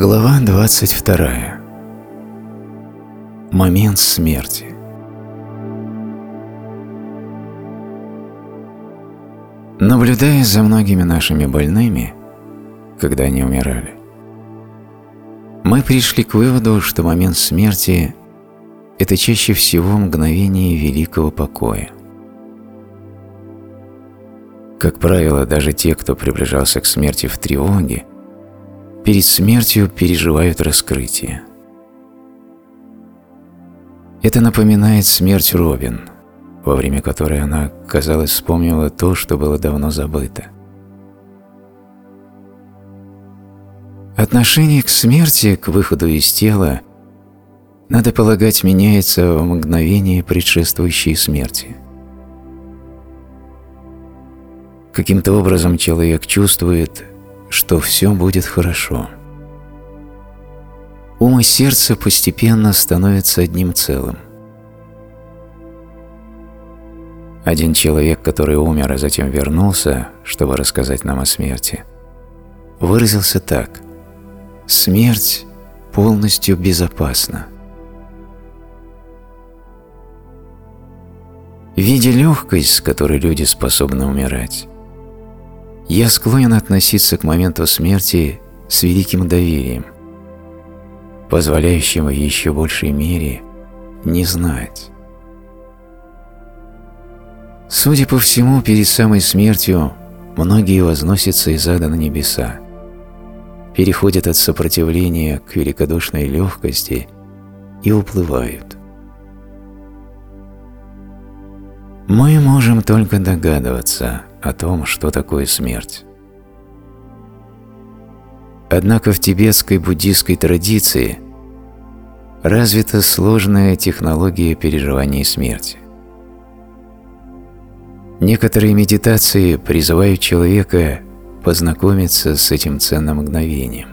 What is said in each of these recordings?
Глава 22. Момент смерти. Наблюдая за многими нашими больными, когда они умирали, мы пришли к выводу, что момент смерти – это чаще всего мгновение великого покоя. Как правило, даже те, кто приближался к смерти в тревоге, перед смертью переживают раскрытие. Это напоминает смерть Робин, во время которой она, казалось, вспомнила то, что было давно забыто. Отношение к смерти, к выходу из тела, надо полагать, меняется в мгновение предшествующей смерти. Каким-то образом человек чувствует, что все будет хорошо. Ум и сердце постепенно становятся одним целым. Один человек, который умер, а затем вернулся, чтобы рассказать нам о смерти, выразился так. «Смерть полностью безопасна». Видя легкость, с которой люди способны умирать, я склонен относиться к моменту смерти с великим доверием, позволяющим в еще большей мере не знать. Судя по всему, перед самой смертью многие возносятся из ада на небеса, переходят от сопротивления к великодушной легкости и уплывают. Мы можем только догадываться о том, что такое смерть. Однако в тибетской буддийской традиции развита сложная технология переживания смерти. Некоторые медитации призывают человека познакомиться с этим ценным мгновением,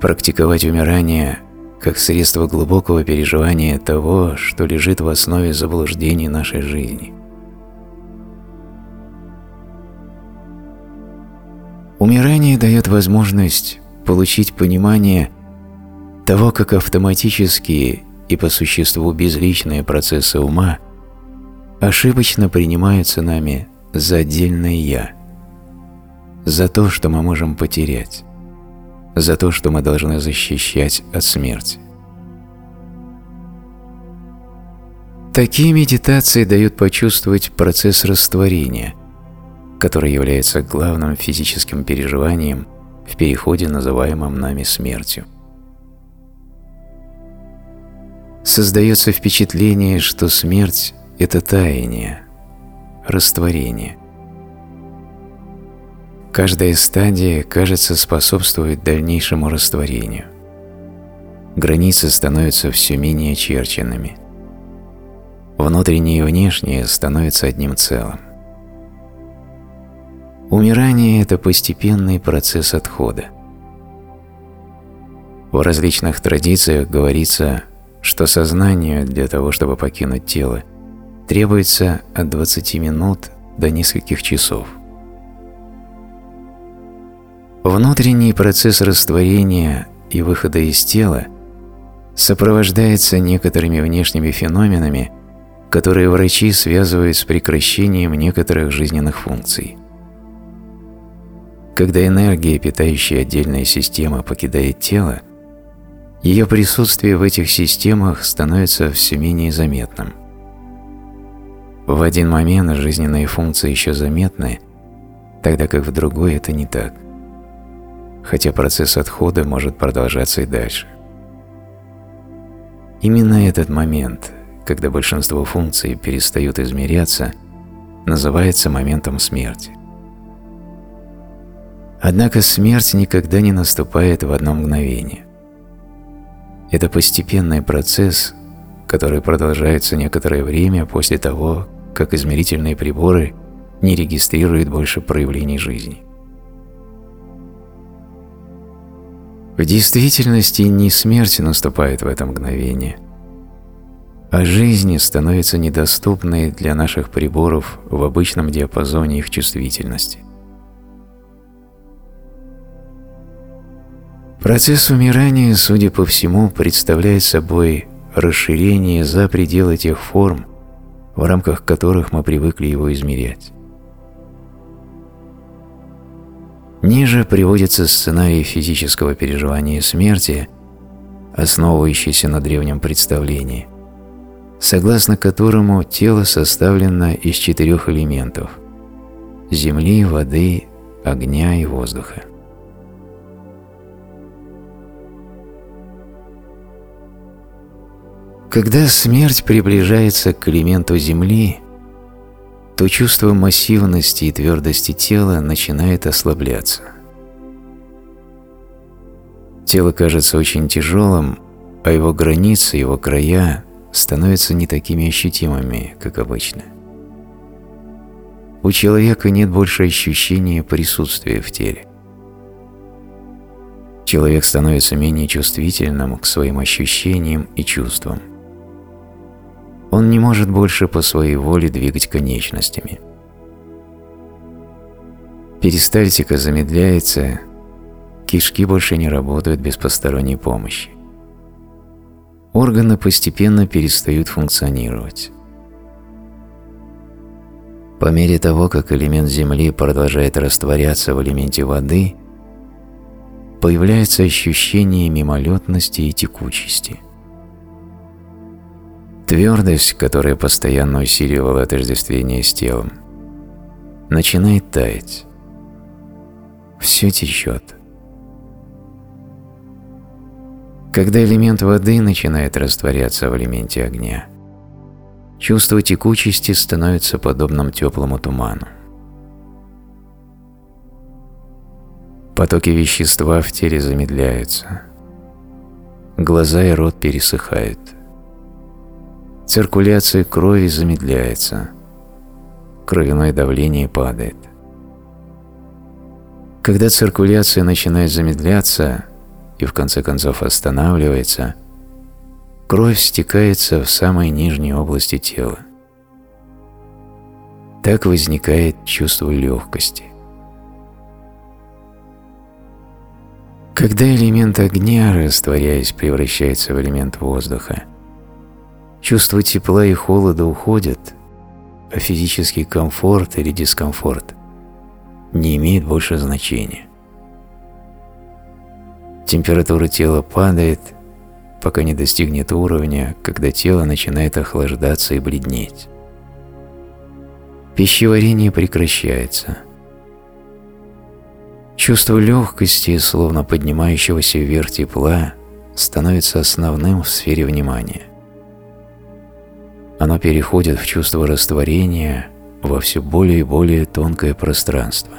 практиковать умирание как средство глубокого переживания того, что лежит в основе заблуждений нашей жизни. Умирание дает возможность получить понимание того, как автоматические и по существу безличные процессы ума ошибочно принимаются нами за отдельное «я», за то, что мы можем потерять за то, что мы должны защищать от смерти. Такие медитации дают почувствовать процесс растворения, который является главным физическим переживанием в переходе, называемом нами смертью. Создается впечатление, что смерть – это таяние, растворение – Каждая стадия, кажется, способствует дальнейшему растворению. Границы становятся все менее очерченными. Внутреннее и внешнее становятся одним целым. Умирание – это постепенный процесс отхода. В различных традициях говорится, что сознанию для того, чтобы покинуть тело, требуется от 20 минут до нескольких часов – Внутренний процесс растворения и выхода из тела сопровождается некоторыми внешними феноменами, которые врачи связывают с прекращением некоторых жизненных функций. Когда энергия, питающая отдельные системы, покидает тело, ее присутствие в этих системах становится все менее заметным. В один момент жизненные функции еще заметны, тогда как в другой это не так хотя процесс отхода может продолжаться и дальше. Именно этот момент, когда большинство функций перестают измеряться, называется моментом смерти. Однако смерть никогда не наступает в одно мгновение. Это постепенный процесс, который продолжается некоторое время после того, как измерительные приборы не регистрируют больше проявлений жизни. В действительности не смерть наступает в это мгновение, а жизнь становится недоступной для наших приборов в обычном диапазоне их чувствительности. Процесс умирания, судя по всему, представляет собой расширение за пределы тех форм, в рамках которых мы привыкли его измерять. Ниже приводится сценарий физического переживания смерти, основывающийся на древнем представлении, согласно которому тело составлено из четырех элементов – земли, воды, огня и воздуха. Когда смерть приближается к элементу Земли, то чувство массивности и твердости тела начинает ослабляться. Тело кажется очень тяжелым, а его границы, его края становятся не такими ощутимыми, как обычно. У человека нет больше ощущения присутствия в теле. Человек становится менее чувствительным к своим ощущениям и чувствам – он не может больше по своей воле двигать конечностями. Перистальтика замедляется, кишки больше не работают без посторонней помощи. Органы постепенно перестают функционировать. По мере того, как элемент Земли продолжает растворяться в элементе воды, появляется ощущение мимолетности и текучести – Твердость, которая постоянно усиливала отождествление с телом, начинает таять. Все течет. Когда элемент воды начинает растворяться в элементе огня, чувство текучести становится подобным теплому туману. Потоки вещества в теле замедляются. Глаза и рот пересыхают. Циркуляция крови замедляется, кровяное давление падает. Когда циркуляция начинает замедляться и в конце концов останавливается, кровь стекается в самой нижней области тела. Так возникает чувство легкости. Когда элемент огня, растворяясь, превращается в элемент воздуха, Чувство тепла и холода уходят, а физический комфорт или дискомфорт не имеет больше значения. Температура тела падает, пока не достигнет уровня, когда тело начинает охлаждаться и бледнеть. Пищеварение прекращается. Чувство легкости, словно поднимающегося вверх тепла, становится основным в сфере внимания оно переходит в чувство растворения во все более и более тонкое пространство.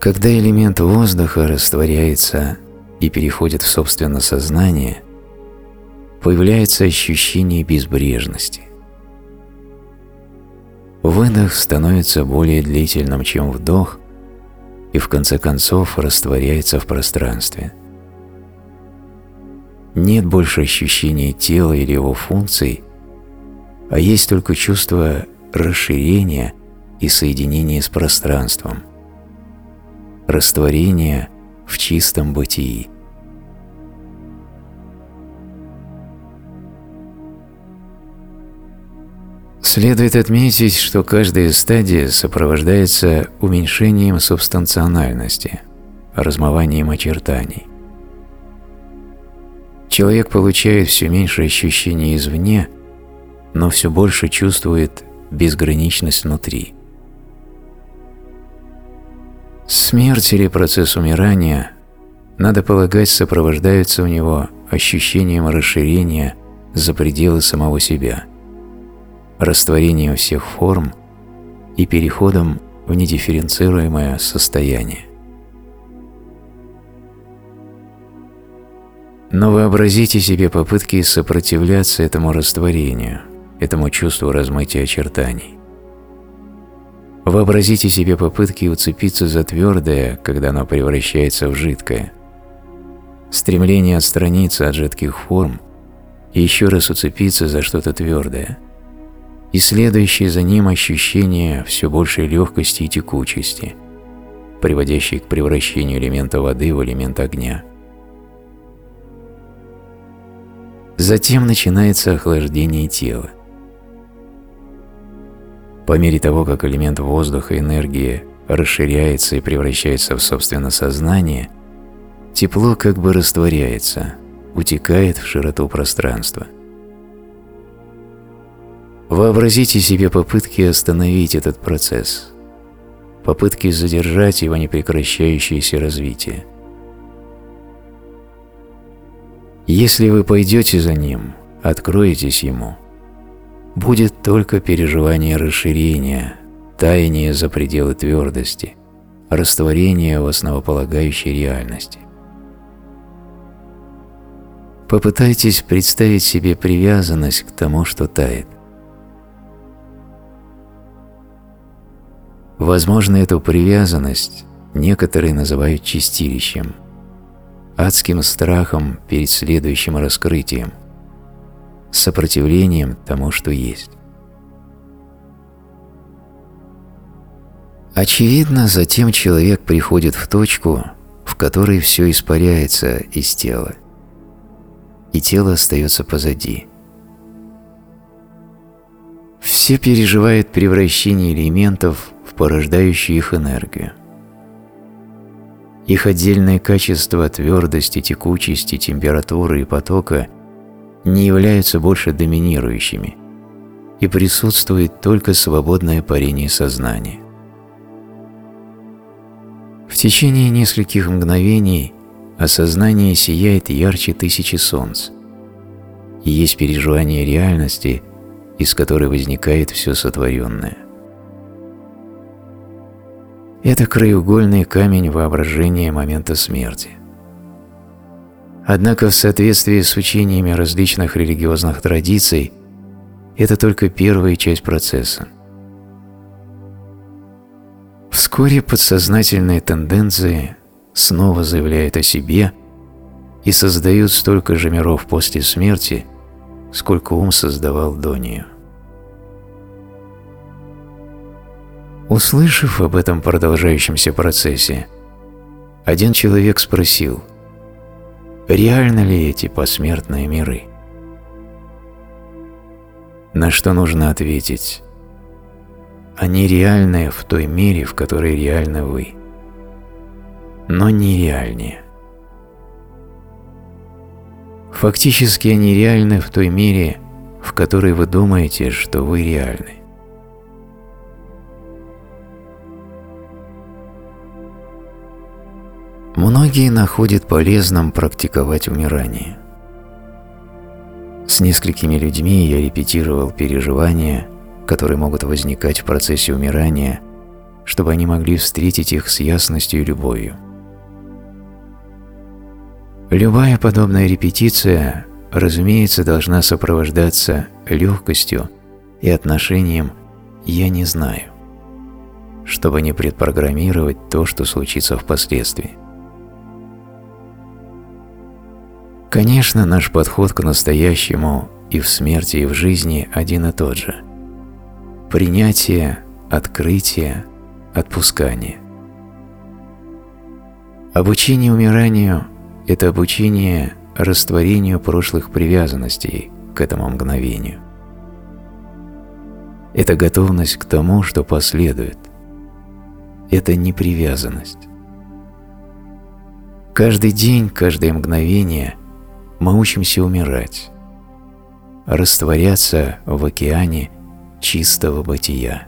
Когда элемент воздуха растворяется и переходит в собственное сознание, появляется ощущение безбрежности. Выдох становится более длительным, чем вдох, и в конце концов растворяется в пространстве – нет больше ощущения тела или его функций, а есть только чувство расширения и соединения с пространством, растворения в чистом бытии. Следует отметить, что каждая стадия сопровождается уменьшением субстанциональности, размыванием очертаний. Человек получает все меньше ощущений извне, но все больше чувствует безграничность внутри. Смерть или процесс умирания, надо полагать, сопровождаются у него ощущением расширения за пределы самого себя, растворением всех форм и переходом в недифференцируемое состояние. Но вообразите себе попытки сопротивляться этому растворению, этому чувству размытия очертаний. Вообразите себе попытки уцепиться за твердое, когда оно превращается в жидкое. Стремление отстраниться от жидких форм и еще раз уцепиться за что-то твердое. И следующее за ним ощущение все большей легкости и текучести, приводящий к превращению элемента воды в элемент огня. Затем начинается охлаждение тела. По мере того, как элемент воздуха, энергии расширяется и превращается в собственное сознание, тепло как бы растворяется, утекает в широту пространства. Вообразите себе попытки остановить этот процесс, попытки задержать его непрекращающееся развитие. Если вы пойдете за ним, откроетесь ему, будет только переживание расширения, таяние за пределы твердости, растворение в основополагающей реальности. Попытайтесь представить себе привязанность к тому, что тает. Возможно, эту привязанность некоторые называют чистилищем, адским страхом перед следующим раскрытием, сопротивлением тому, что есть. Очевидно, затем человек приходит в точку, в которой все испаряется из тела, и тело остается позади. Все переживают превращение элементов в порождающую их энергию. Их отдельные качества твердости, текучести, температуры и потока не являются больше доминирующими, и присутствует только свободное парение сознания. В течение нескольких мгновений осознание сияет ярче тысячи солнц, и есть переживание реальности, из которой возникает все сотворенное. Это краеугольный камень воображения момента смерти. Однако в соответствии с учениями различных религиозных традиций это только первая часть процесса. Вскоре подсознательные тенденции снова заявляют о себе и создают столько же миров после смерти, сколько ум создавал до нее. Услышав об этом продолжающемся процессе, один человек спросил, реально ли эти посмертные миры? На что нужно ответить, они реальны в той мере, в которой реальны вы, но нереальнее. Фактически они реальны в той мере, в которой вы думаете, что вы реальны. Многие находят полезным практиковать умирание. С несколькими людьми я репетировал переживания, которые могут возникать в процессе умирания, чтобы они могли встретить их с ясностью и любовью. Любая подобная репетиция, разумеется, должна сопровождаться легкостью и отношением «я не знаю», чтобы не предпрограммировать то, что случится впоследствии. Конечно, наш подход к настоящему и в смерти, и в жизни один и тот же. Принятие, открытие, отпускание. Обучение умиранию – это обучение растворению прошлых привязанностей к этому мгновению. Это готовность к тому, что последует. Это непривязанность. Каждый день, каждое мгновение – мы учимся умирать, растворяться в океане чистого бытия.